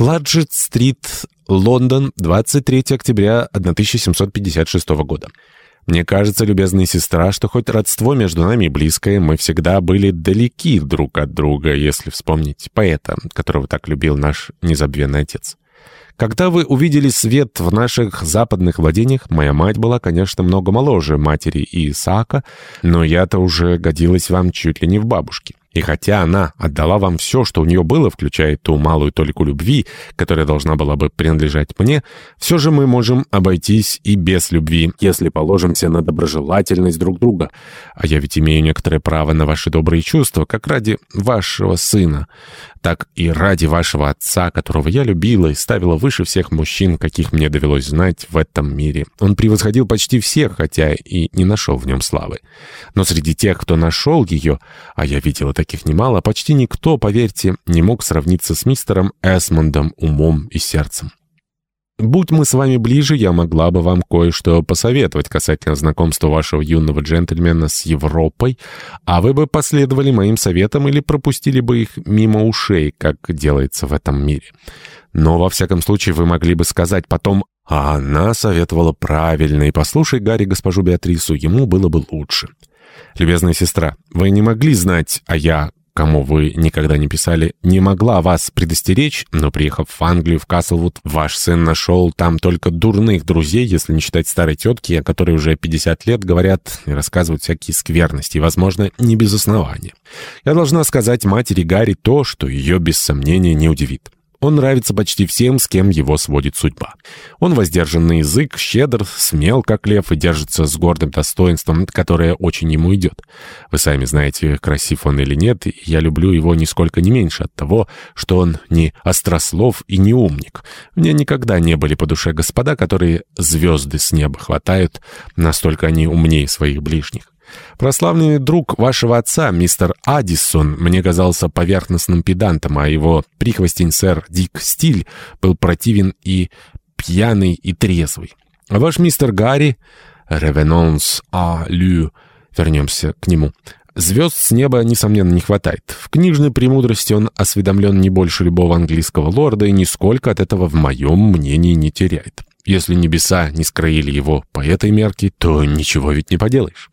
Кладжет-стрит, Лондон, 23 октября 1756 года. Мне кажется, любезная сестра, что хоть родство между нами близкое, мы всегда были далеки друг от друга, если вспомнить поэта, которого так любил наш незабвенный отец. Когда вы увидели свет в наших западных владениях, моя мать была, конечно, много моложе матери Исаака, но я-то уже годилась вам чуть ли не в бабушке. И хотя она отдала вам все, что у нее было, включая ту малую толику любви, которая должна была бы принадлежать мне, все же мы можем обойтись и без любви, если положимся на доброжелательность друг друга. А я ведь имею некоторое право на ваши добрые чувства, как ради вашего сына, так и ради вашего отца, которого я любила и ставила выше всех мужчин, каких мне довелось знать в этом мире. Он превосходил почти всех, хотя и не нашел в нем славы. Но среди тех, кто нашел ее, а я видела таких немало, почти никто, поверьте, не мог сравниться с мистером Эсмондом умом и сердцем. Будь мы с вами ближе, я могла бы вам кое-что посоветовать касательно знакомства вашего юного джентльмена с Европой, а вы бы последовали моим советам или пропустили бы их мимо ушей, как делается в этом мире. Но, во всяком случае, вы могли бы сказать потом «А она советовала правильно, и послушай Гарри госпожу Беатрису, ему было бы лучше». Любезная сестра, вы не могли знать, а я, кому вы никогда не писали, не могла вас предостеречь, но, приехав в Англию, в Каслвуд, ваш сын нашел там только дурных друзей, если не считать старой тетки, которые уже 50 лет говорят и рассказывают всякие скверности, и, возможно, не без основания. Я должна сказать матери Гарри то, что ее без сомнения не удивит. Он нравится почти всем, с кем его сводит судьба. Он воздержан на язык, щедр, смел, как лев, и держится с гордым достоинством, которое очень ему идет. Вы сами знаете, красив он или нет, я люблю его нисколько не меньше от того, что он не острослов и не умник. Мне никогда не были по душе господа, которые звезды с неба хватают, настолько они умнее своих ближних. Прославленный друг вашего отца, мистер Аддисон, мне казался поверхностным педантом, а его прихвостень сэр Дик Стиль был противен и пьяный, и трезвый. А ваш мистер Гарри, ревенонс а лю, вернемся к нему, Звезд с неба, несомненно, не хватает. В книжной премудрости он осведомлен не больше любого английского лорда и нисколько от этого в моем мнении не теряет. Если небеса не скроили его по этой мерке, то ничего ведь не поделаешь.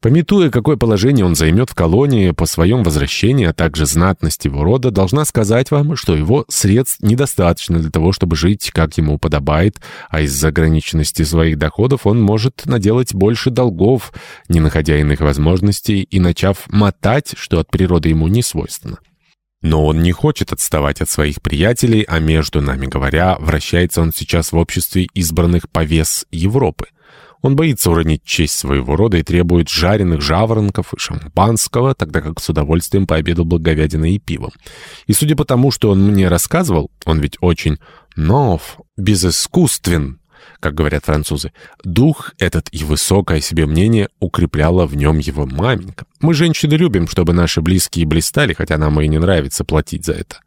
Пометуя, какое положение он займет в колонии по своем возвращении, а также знатность его рода, должна сказать вам, что его средств недостаточно для того, чтобы жить, как ему подобает, а из-за ограниченности своих доходов он может наделать больше долгов, не находя иных возможностей и начав мотать, что от природы ему не свойственно. Но он не хочет отставать от своих приятелей, а между нами говоря, вращается он сейчас в обществе избранных повес Европы. Он боится уронить честь своего рода и требует жареных жаворонков и шампанского, тогда как с удовольствием пообедал бы говядиной и пивом. И судя по тому, что он мне рассказывал, он ведь очень нов, безыскусствен, как говорят французы. Дух этот и высокое себе мнение укрепляло в нем его маменька. Мы, женщины, любим, чтобы наши близкие блистали, хотя нам и не нравится платить за это.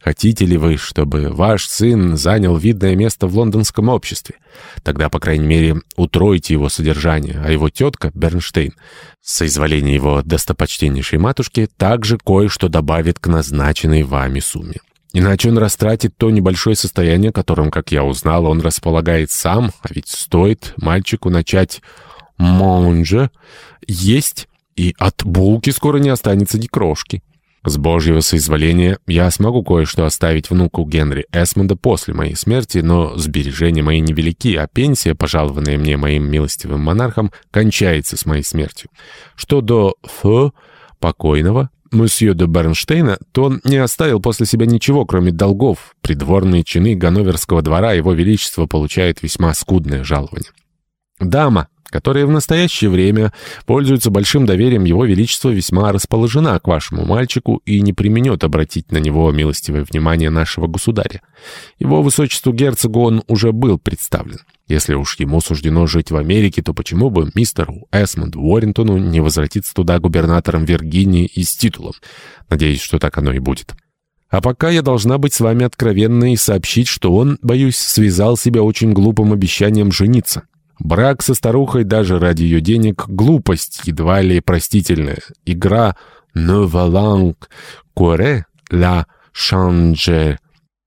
Хотите ли вы, чтобы ваш сын занял видное место в лондонском обществе? Тогда, по крайней мере, утройте его содержание, а его тетка, Бернштейн, с соизволения его достопочтеннейшей матушки, также кое-что добавит к назначенной вами сумме. Иначе он растратит то небольшое состояние, которым, как я узнал, он располагает сам, а ведь стоит мальчику начать «монже» есть, и от булки скоро не останется ни крошки. С божьего соизволения я смогу кое-что оставить внуку Генри Эсмонда после моей смерти, но сбережения мои невелики, а пенсия, пожалованная мне моим милостивым монархом, кончается с моей смертью. Что до Ф, покойного, месье де Бернштейна, то он не оставил после себя ничего, кроме долгов. Придворные чины Ганноверского двора его величество получает весьма скудное жалование. Дама, которая в настоящее время пользуется большим доверием Его Величества, весьма расположена к вашему мальчику и не применет обратить на него милостивое внимание нашего государя. Его Высочеству герцогу он уже был представлен. Если уж ему суждено жить в Америке, то почему бы мистеру Эсмонду Уоррентону не возвратиться туда губернатором Виргинии и с титулом? Надеюсь, что так оно и будет. А пока я должна быть с вами откровенной и сообщить, что он, боюсь, связал себя очень глупым обещанием жениться. Брак со старухой даже ради ее денег — глупость, едва ли простительная. Игра «ne valant cuore la changer».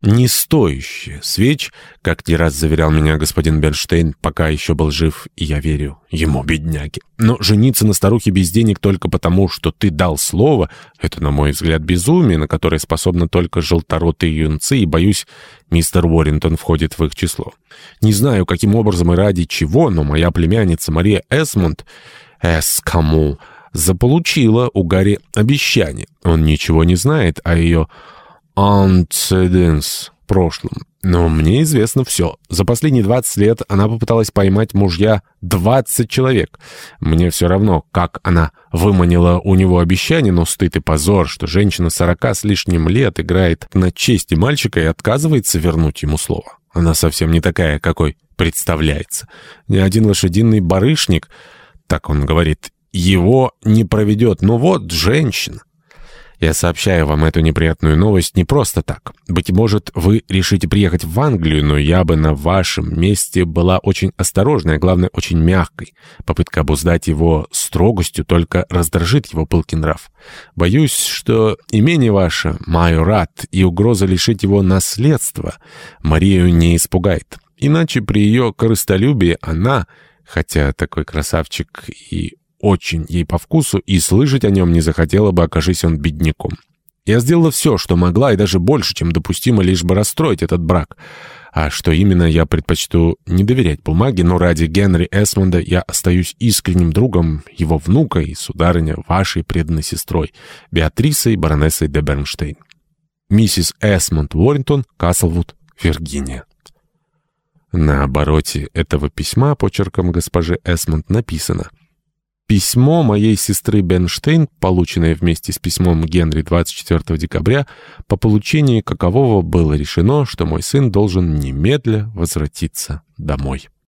Не стоящая свеч, как не раз заверял меня господин Бернштейн, пока еще был жив, и я верю ему, бедняги. Но жениться на старухе без денег только потому, что ты дал слово, это, на мой взгляд, безумие, на которое способны только желторотые юнцы, и, боюсь, мистер Уоррингтон входит в их число. Не знаю, каким образом и ради чего, но моя племянница Мария Эсмонд, Эскаму, заполучила у Гарри обещание. Он ничего не знает о ее антцеденс в прошлом. Но мне известно все. За последние 20 лет она попыталась поймать мужья 20 человек. Мне все равно, как она выманила у него обещание, но стыд и позор, что женщина 40 с лишним лет играет на чести мальчика и отказывается вернуть ему слово. Она совсем не такая, какой представляется. Ни один лошадиный барышник, так он говорит, его не проведет. Ну вот, женщина. Я сообщаю вам эту неприятную новость не просто так. Быть может, вы решите приехать в Англию, но я бы на вашем месте была очень осторожной, а главное, очень мягкой. Попытка обуздать его строгостью только раздражит его пылкий нрав. Боюсь, что имение ваше, майорат, и угроза лишить его наследства Марию не испугает. Иначе при ее корыстолюбии она, хотя такой красавчик и очень ей по вкусу, и слышать о нем не захотела бы, окажись он бедняком. Я сделала все, что могла, и даже больше, чем допустимо, лишь бы расстроить этот брак. А что именно, я предпочту не доверять бумаге, но ради Генри Эсмонда я остаюсь искренним другом его внука и, сударыня, вашей преданной сестрой, Беатрисой, баронессой де Бернштейн. Миссис Эсмонд Уоррингтон, Каслвуд, Виргиния. На обороте этого письма почерком госпожи Эсмонд написано Письмо моей сестры Бенштейн, полученное вместе с письмом Генри 24 декабря, по получении какового было решено, что мой сын должен немедля возвратиться домой.